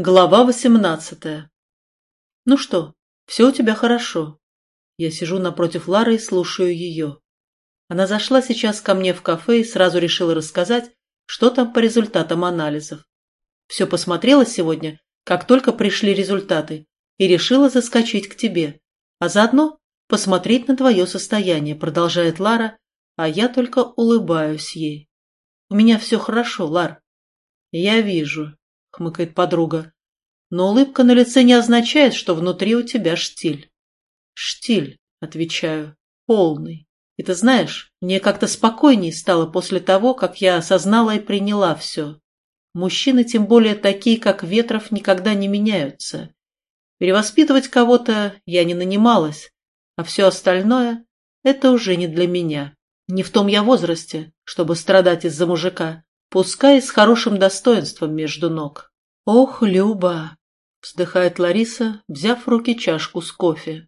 Глава восемнадцатая. Ну что, все у тебя хорошо. Я сижу напротив Лары и слушаю ее. Она зашла сейчас ко мне в кафе и сразу решила рассказать, что там по результатам анализов. Все посмотрела сегодня, как только пришли результаты, и решила заскочить к тебе, а заодно посмотреть на твое состояние, продолжает Лара, а я только улыбаюсь ей. У меня все хорошо, Лар. Я вижу, — хмыкает подруга. «Но улыбка на лице не означает, что внутри у тебя штиль». «Штиль», — отвечаю, — «полный. И ты знаешь, мне как-то спокойнее стало после того, как я осознала и приняла все. Мужчины, тем более такие, как Ветров, никогда не меняются. Перевоспитывать кого-то я не нанималась, а все остальное — это уже не для меня. Не в том я возрасте, чтобы страдать из-за мужика пускай с хорошим достоинством между ног. «Ох, Люба!» — вздыхает Лариса, взяв в руки чашку с кофе.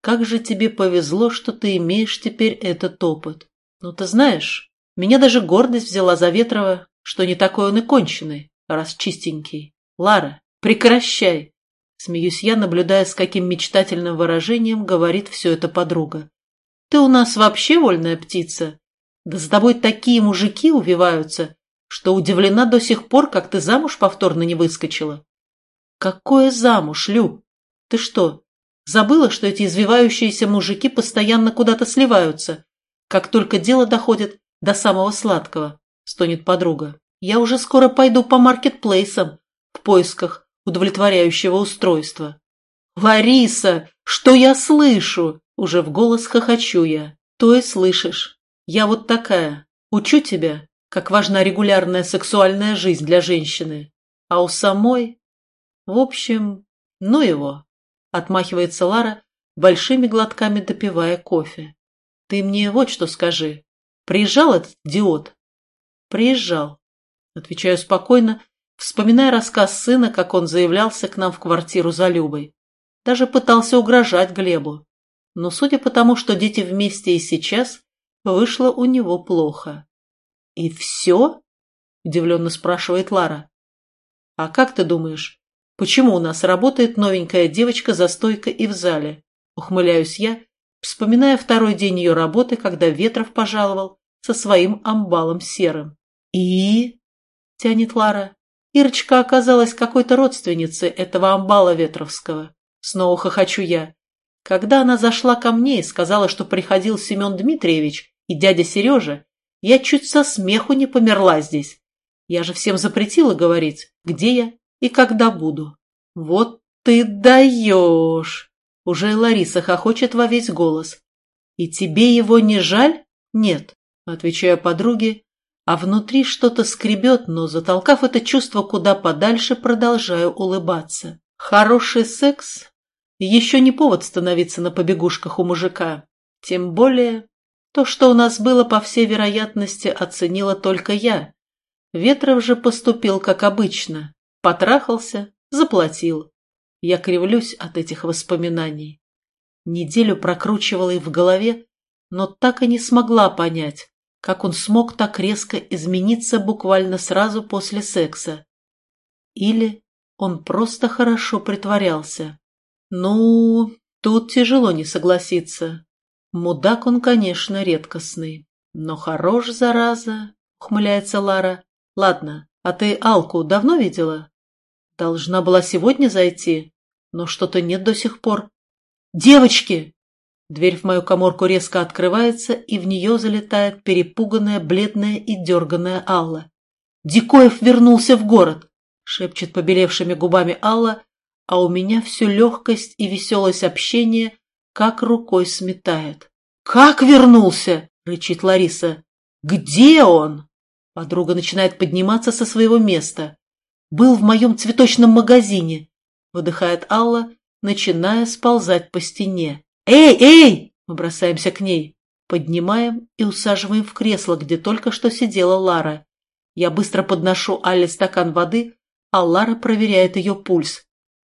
«Как же тебе повезло, что ты имеешь теперь этот опыт. Ну, ты знаешь, меня даже гордость взяла за Ветрова, что не такой он и конченый, раз чистенький. Лара, прекращай!» Смеюсь я, наблюдая, с каким мечтательным выражением говорит все это подруга. «Ты у нас вообще вольная птица? Да с тобой такие мужики увиваются, что удивлена до сих пор, как ты замуж повторно не выскочила. Какое замуж, Лю? Ты что, забыла, что эти извивающиеся мужики постоянно куда-то сливаются, как только дело доходит до самого сладкого, стонет подруга. Я уже скоро пойду по маркетплейсам в поисках удовлетворяющего устройства. «Лариса, что я слышу?» Уже в голос хохочу я. То и слышишь. Я вот такая. Учу тебя, как важна регулярная сексуальная жизнь для женщины. А у самой... В общем, ну его, отмахивается Лара, большими глотками допивая кофе. Ты мне вот что скажи. Приезжал этот идиот? Приезжал. Отвечаю спокойно, вспоминая рассказ сына, как он заявлялся к нам в квартиру за Любой. Даже пытался угрожать Глебу. Но судя по тому, что дети вместе и сейчас, вышло у него плохо. «И все?» – удивленно спрашивает Лара. «А как ты думаешь, почему у нас работает новенькая девочка за стойкой и в зале?» – ухмыляюсь я, вспоминая второй день ее работы, когда Ветров пожаловал со своим амбалом серым. «И?» – тянет Лара. Ирочка оказалась какой-то родственницей этого амбала Ветровского. Снова хохочу я. Когда она зашла ко мне и сказала, что приходил Семен Дмитриевич и дядя Сережа, я чуть со смеху не померла здесь. Я же всем запретила говорить, где я и когда буду. Вот ты даешь! Уже Лариса хохочет во весь голос. И тебе его не жаль? Нет, отвечаю подруге, а внутри что-то скребет, но, затолкав это чувство куда подальше, продолжаю улыбаться. Хороший секс еще не повод становиться на побегушках у мужика. Тем более то, что у нас было, по всей вероятности, оценила только я. Ветров же поступил как обычно. Потрахался, заплатил. Я кривлюсь от этих воспоминаний. Неделю прокручивала их в голове, но так и не смогла понять, как он смог так резко измениться буквально сразу после секса. Или он просто хорошо притворялся. Ну, тут тяжело не согласиться. Мудак он, конечно, редкостный. Но хорош, зараза, ухмыляется Лара. Ладно, а ты Алку давно видела? Должна была сегодня зайти, но что-то нет до сих пор. Девочки! Дверь в мою коморку резко открывается, и в нее залетает перепуганная, бледная и дерганная Алла. «Дикоев вернулся в город!» — шепчет побелевшими губами Алла, а у меня всю легкость и веселость общения как рукой сметает. «Как вернулся?» — рычит Лариса. «Где он?» Подруга начинает подниматься со своего места. «Был в моем цветочном магазине», — выдыхает Алла, начиная сползать по стене. «Эй, эй!» — мы бросаемся к ней. Поднимаем и усаживаем в кресло, где только что сидела Лара. Я быстро подношу Алле стакан воды, а Лара проверяет ее пульс.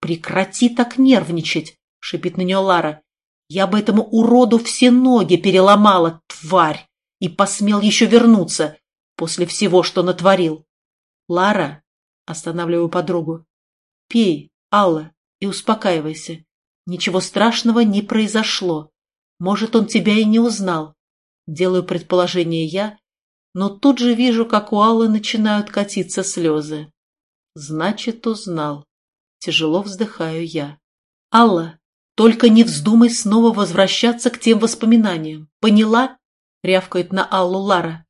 «Прекрати так нервничать!» — шипит на нее Лара. Я бы этому уроду все ноги переломала, тварь, и посмел еще вернуться после всего, что натворил. Лара, останавливаю подругу, Пей, Алла, и успокаивайся. Ничего страшного не произошло. Может, он тебя и не узнал. Делаю предположение я, но тут же вижу, как у Аллы начинают катиться слезы. Значит, узнал. Тяжело вздыхаю я. Алла, только не вздумай снова возвращаться к тем воспоминаниям. Поняла? Рявкает на Аллу Лара.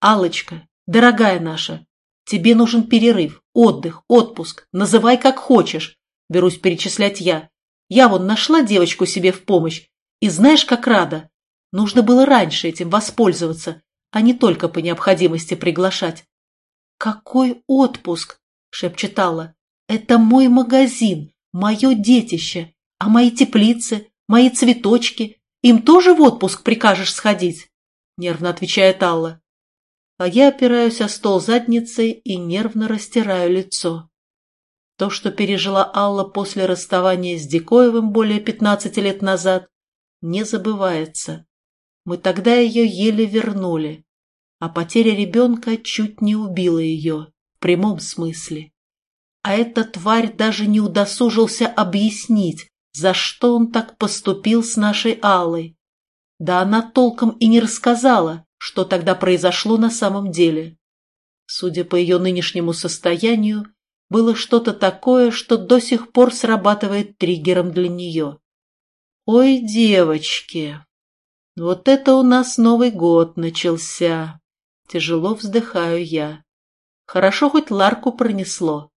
Аллочка, дорогая наша, тебе нужен перерыв, отдых, отпуск. Называй как хочешь. Берусь перечислять я. Я вон нашла девочку себе в помощь. И знаешь, как рада. Нужно было раньше этим воспользоваться, а не только по необходимости приглашать. «Какой отпуск!» — шепчет Алла. «Это мой магазин, мое детище, а мои теплицы, мои цветочки, им тоже в отпуск прикажешь сходить?» — нервно отвечает Алла. А я опираюсь о стол задницей и нервно растираю лицо. То, что пережила Алла после расставания с Дикоевым более пятнадцати лет назад, не забывается. Мы тогда ее еле вернули, а потеря ребенка чуть не убила ее, в прямом смысле. А эта тварь даже не удосужился объяснить, за что он так поступил с нашей Аллой. Да она толком и не рассказала, что тогда произошло на самом деле. Судя по ее нынешнему состоянию, было что-то такое, что до сих пор срабатывает триггером для нее. «Ой, девочки, вот это у нас Новый год начался. Тяжело вздыхаю я. Хорошо хоть Ларку пронесло.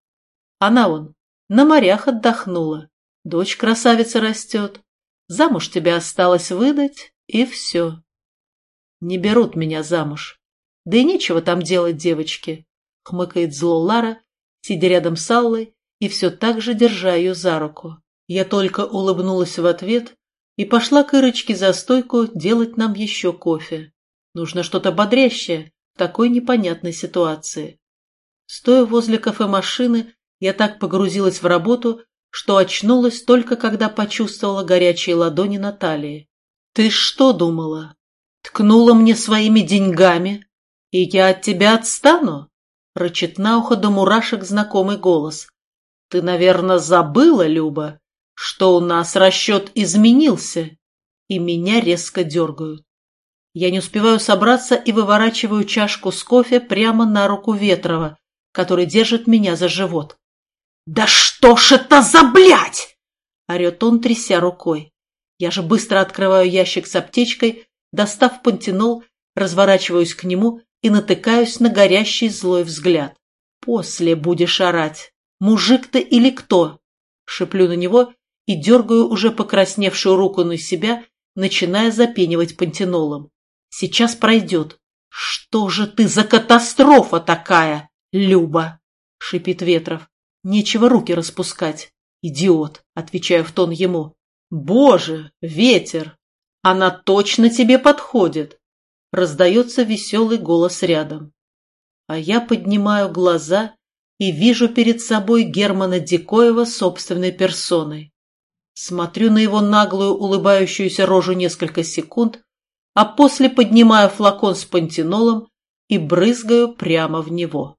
Она вон на морях отдохнула. Дочь красавица растет. Замуж тебя осталось выдать, и все. Не берут меня замуж. Да и нечего там делать девочки, хмыкает зло Лара, сидя рядом с Аллой и все так же держа ее за руку. Я только улыбнулась в ответ и пошла к Ирочке за стойку делать нам еще кофе. Нужно что-то бодрящее в такой непонятной ситуации. Стоя возле кафемашины, я так погрузилась в работу, что очнулась только когда почувствовала горячие ладони Натальи. «Ты что думала? Ткнула мне своими деньгами, и я от тебя отстану?» Рычит на ухо до мурашек знакомый голос. «Ты, наверное, забыла, Люба, что у нас расчет изменился, и меня резко дергают. Я не успеваю собраться и выворачиваю чашку с кофе прямо на руку Ветрова, который держит меня за живот. «Да что ж это за блядь!» — орет он, тряся рукой. Я же быстро открываю ящик с аптечкой, достав пантенол, разворачиваюсь к нему и натыкаюсь на горящий злой взгляд. «После будешь орать. Мужик ты или кто?» Шиплю на него и дергаю уже покрасневшую руку на себя, начиная запенивать пантенолом. Сейчас пройдет. «Что же ты за катастрофа такая, Люба?» — шипит Ветров. «Нечего руки распускать. Идиот!» — отвечаю в тон ему. «Боже, ветер! Она точно тебе подходит!» Раздается веселый голос рядом. А я поднимаю глаза и вижу перед собой Германа Дикоева собственной персоной. Смотрю на его наглую улыбающуюся рожу несколько секунд, а после поднимаю флакон с пантенолом и брызгаю прямо в него.